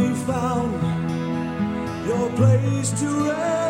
finally found your place to rest.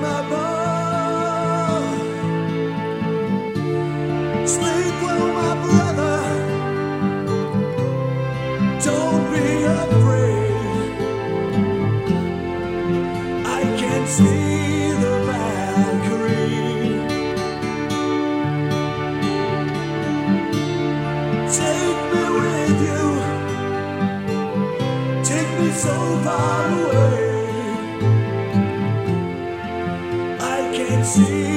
My above. see.